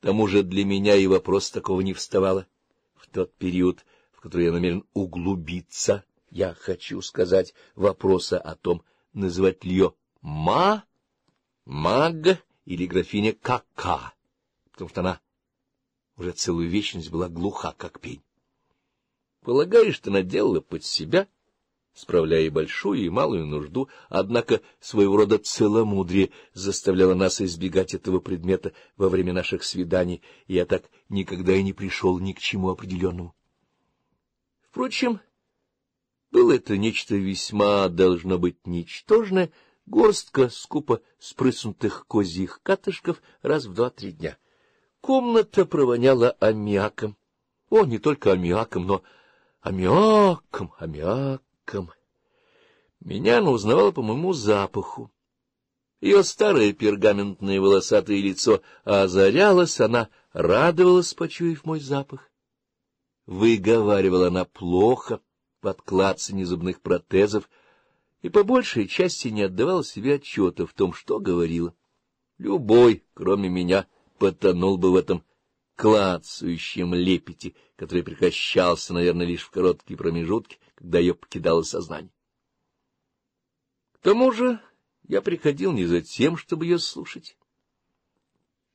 К тому же для меня и вопрос такого не вставало. В тот период, в который я намерен углубиться, я хочу сказать вопроса о том, называть ли ее «ма», «маг» или графиня «кака», потому что она уже целую вечность была глуха, как пень. Полагаешь, что она делала под себя — справляя и большую, и малую нужду, однако своего рода целомудрие заставляло нас избегать этого предмета во время наших свиданий, и я так никогда и не пришел ни к чему определенному. Впрочем, было это нечто весьма, должно быть, ничтожное, горстка скупо спрыснутых козьих катышков раз в два-три дня. Комната провоняла аммиаком. О, не только аммиаком, но аммиаком, аммиаком. Блэком. Меня она узнавала по моему запаху. Ее старое пергаментное волосатое лицо озарялось, она радовалась, почуяв мой запах. Выговаривала она плохо, под клацанье зубных протезов, и по большей части не отдавала себе отчета в том, что говорила. Любой, кроме меня, потонул бы в этом клацающем лепете, который прекращался, наверное, лишь в короткие промежутки — когда ее покидало сознание. К тому же я приходил не за тем, чтобы ее слушать.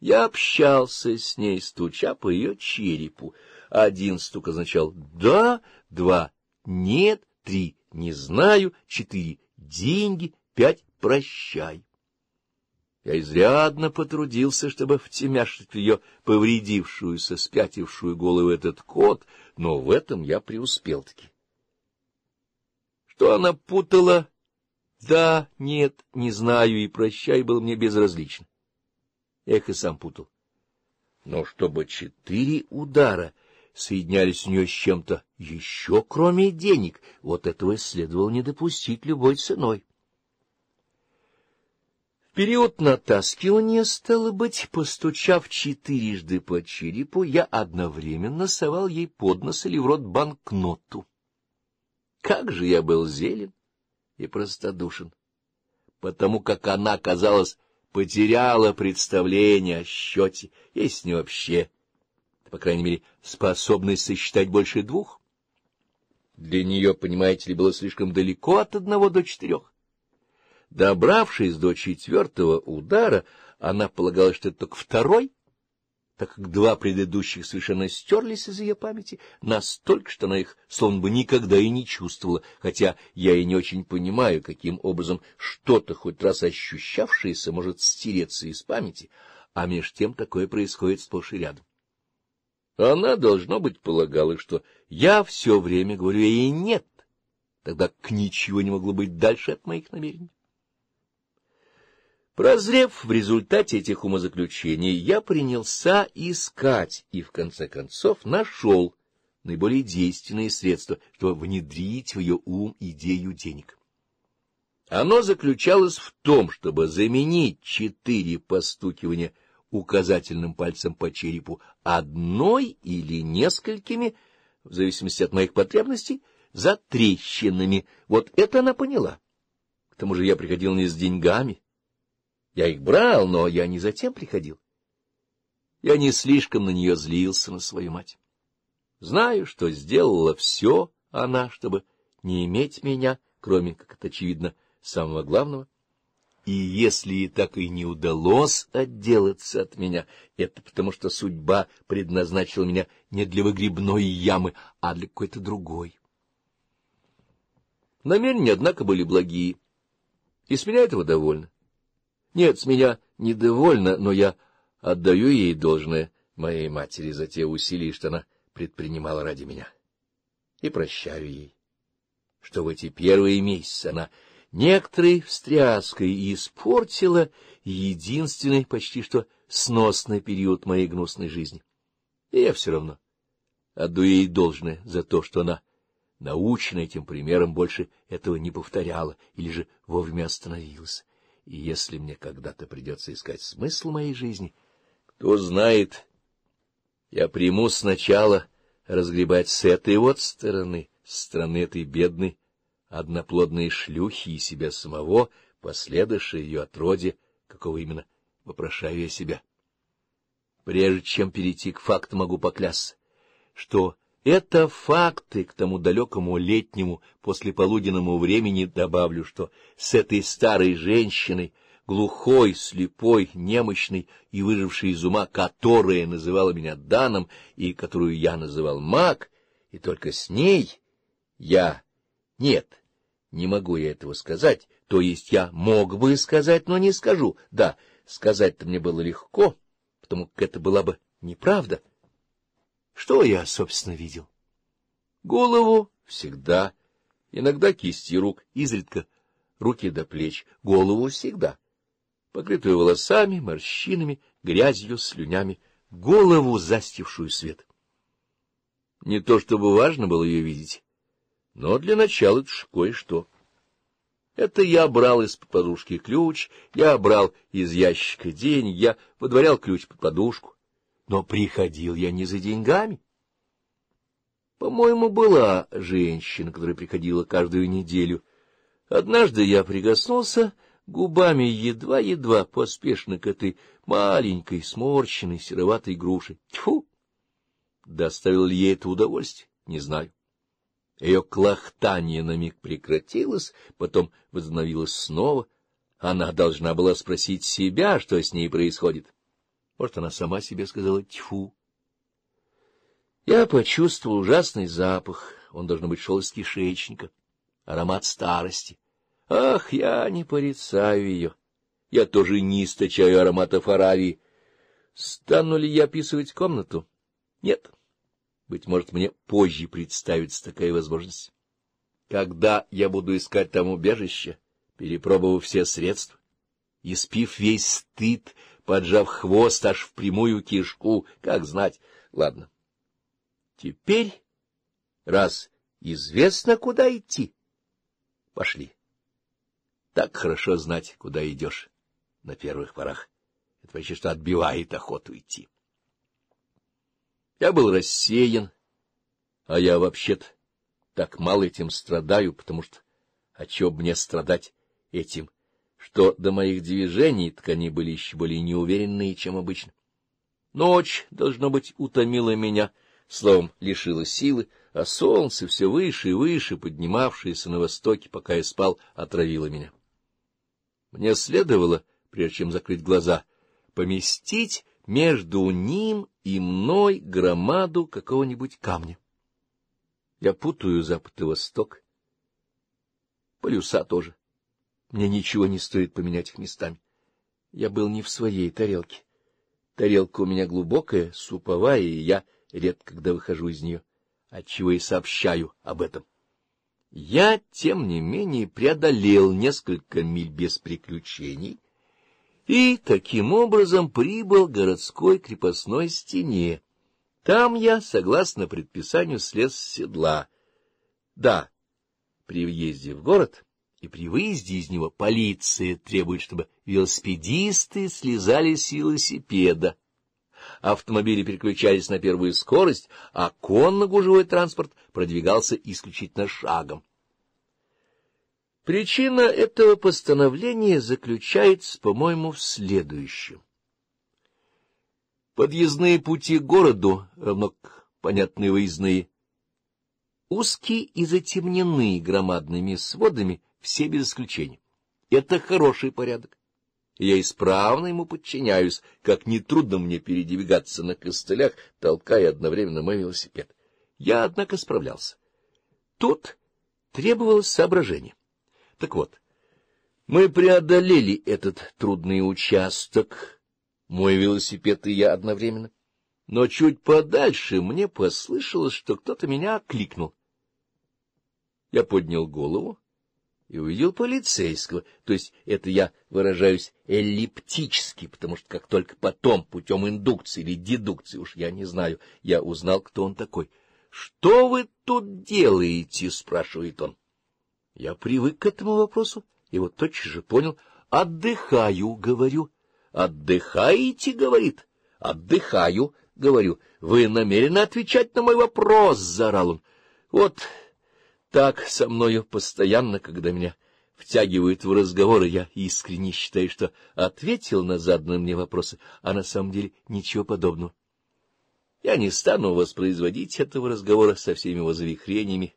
Я общался с ней, стуча по ее черепу. Один стук означал «да», два «нет», три «не знаю», четыре «деньги», пять «прощай». Я изрядно потрудился, чтобы втемяшить ее повредившуюся, спятившую голову этот кот, но в этом я преуспел-таки. Что она путала? Да, нет, не знаю, и прощай, был мне безразлично. Эх, и сам путал. Но чтобы четыре удара соединялись у нее с чем-то еще, кроме денег, вот этого следовало не допустить любой ценой. В период натаскивания, стало быть, постучав четырежды по черепу, я одновременно совал ей под нос или в рот банкноту. Как же я был зелен и простодушен! Потому как она, казалось, потеряла представление о счете, если не вообще, по крайней мере, способность сосчитать больше двух. Для нее, понимаете ли, было слишком далеко от одного до четырех. Добравшись до четвертого удара, она полагала, что это только второй, так как два предыдущих совершенно стерлись из ее памяти, настолько, что она их словно бы никогда и не чувствовала, хотя я и не очень понимаю, каким образом что-то, хоть раз ощущавшееся, может стереться из памяти, а меж тем такое происходит сплошь и рядом. Она, должно быть, полагала, что я все время говорю ей «нет», тогда к ничего не могло быть дальше от моих намерений. Прозрев в результате этих умозаключений, я принялся искать и, в конце концов, нашел наиболее действенные средства, чтобы внедрить в ее ум идею денег. Оно заключалось в том, чтобы заменить четыре постукивания указательным пальцем по черепу одной или несколькими, в зависимости от моих потребностей, за трещинами. Вот это она поняла. К тому же я приходил не с деньгами я их брал, но я не затем приходил. Я не слишком на нее злился, на свою мать. Знаю, что сделала все она, чтобы не иметь меня, кроме, как это очевидно, самого главного. И если и так и не удалось отделаться от меня, это потому что судьба предназначила меня не для выгребной ямы, а для какой-то другой. Намерения, однако, были благие, и с меня этого довольно. Нет, с меня недовольна, но я отдаю ей должное моей матери за те усилия, что она предпринимала ради меня. И прощаю ей, что в эти первые месяцы она некоторой встряской испортила единственный почти что сносный период моей гнусной жизни. И я все равно отдаю ей должное за то, что она, научена этим примером, больше этого не повторяла или же вовремя остановилась и если мне когда-то придется искать смысл моей жизни, кто знает, я приму сначала разгребать с этой вот стороны, с стороны этой бедной, одноплодные шлюхи и себя самого, последовавшей ее отроде, какого именно вопрошаю я себя. Прежде чем перейти к факту, могу поклясться, что это факты к тому далекому летнему послеполуденному времени, добавлю, что с этой старой женщиной, глухой, слепой, немощной и выжившей из ума, которая называла меня Даном и которую я называл Мак, и только с ней я... Нет, не могу я этого сказать, то есть я мог бы сказать, но не скажу. Да, сказать-то мне было легко, потому как это была бы неправда. Что я, собственно, видел? Голову всегда, иногда кисти рук, изредка руки до плеч, голову всегда, покрытую волосами, морщинами, грязью, слюнями, голову, застившую свет. Не то чтобы важно было ее видеть, но для начала это кое-что. Это я брал из подушки ключ, я брал из ящика деньги, я подворял ключ под подушку, но приходил я не за деньгами. По-моему, была женщина, которая приходила каждую неделю. Однажды я прикоснулся губами едва-едва поспешно к этой маленькой, сморщенной, сероватой груши. Тьфу! Доставил ли ей это удовольствие? Не знаю. Ее клохтание на миг прекратилось, потом возобновилось снова. Она должна была спросить себя, что с ней происходит. — может, она сама себе сказала «тьфу». Я почувствовал ужасный запах, он, должно быть, шел из кишечника, аромат старости. Ах, я не порицаю ее, я тоже не источаю ароматов аравии. Стану ли я описывать комнату? Нет. Быть может, мне позже представится такая возможность. Когда я буду искать там убежище, перепробовав все средства, испив весь стыд, поджав хвост аж в прямую кишку, как знать. Ладно. Теперь, раз известно, куда идти, пошли. Так хорошо знать, куда идешь на первых порах. Это вообще что отбивает охоту идти. Я был рассеян, а я вообще-то так мало этим страдаю, потому что, а чего мне страдать этим что до моих движений ткани были еще более неуверенные, чем обычно. Ночь, должно быть, утомила меня, словом, лишила силы, а солнце все выше и выше, поднимавшееся на востоке, пока я спал, отравило меня. Мне следовало, прежде чем закрыть глаза, поместить между ним и мной громаду какого-нибудь камня. Я путаю запад и восток. Полюса тоже. Мне ничего не стоит поменять их местами. Я был не в своей тарелке. Тарелка у меня глубокая, суповая, и я редко когда выхожу из нее, отчего и сообщаю об этом. Я, тем не менее, преодолел несколько миль без приключений и, таким образом, прибыл к городской крепостной стене. Там я, согласно предписанию, слез с седла. Да, при въезде в город и при выезде из него полиция требует, чтобы велосипедисты слезали с велосипеда. Автомобили переключались на первую скорость, а конно-гужевой транспорт продвигался исключительно шагом. Причина этого постановления заключается, по-моему, в следующем. Подъездные пути к городу, равно к понятные выездные, узкие и затемненные громадными сводами все без исключения. Это хороший порядок. Я исправно ему подчиняюсь, как нетрудно мне передвигаться на костылях, толкая одновременно мой велосипед. Я, однако, справлялся. Тут требовалось соображение. Так вот, мы преодолели этот трудный участок, мой велосипед и я одновременно. Но чуть подальше мне послышалось, что кто-то меня окликнул. Я поднял голову и увидел полицейского, то есть это я выражаюсь эллиптически, потому что как только потом, путем индукции или дедукции, уж я не знаю, я узнал, кто он такой. — Что вы тут делаете? — спрашивает он. Я привык к этому вопросу, и вот тотчас же понял. — Отдыхаю, — говорю. — Отдыхаете, — говорит. — Отдыхаю, — говорю. — Вы намерены отвечать на мой вопрос? — заорал он. — Вот так со мною постоянно, когда меня втягивают в разговоры. Я искренне считаю, что ответил на заданные мне вопросы, а на самом деле ничего подобного. Я не стану воспроизводить этого разговора со всеми его завихрениями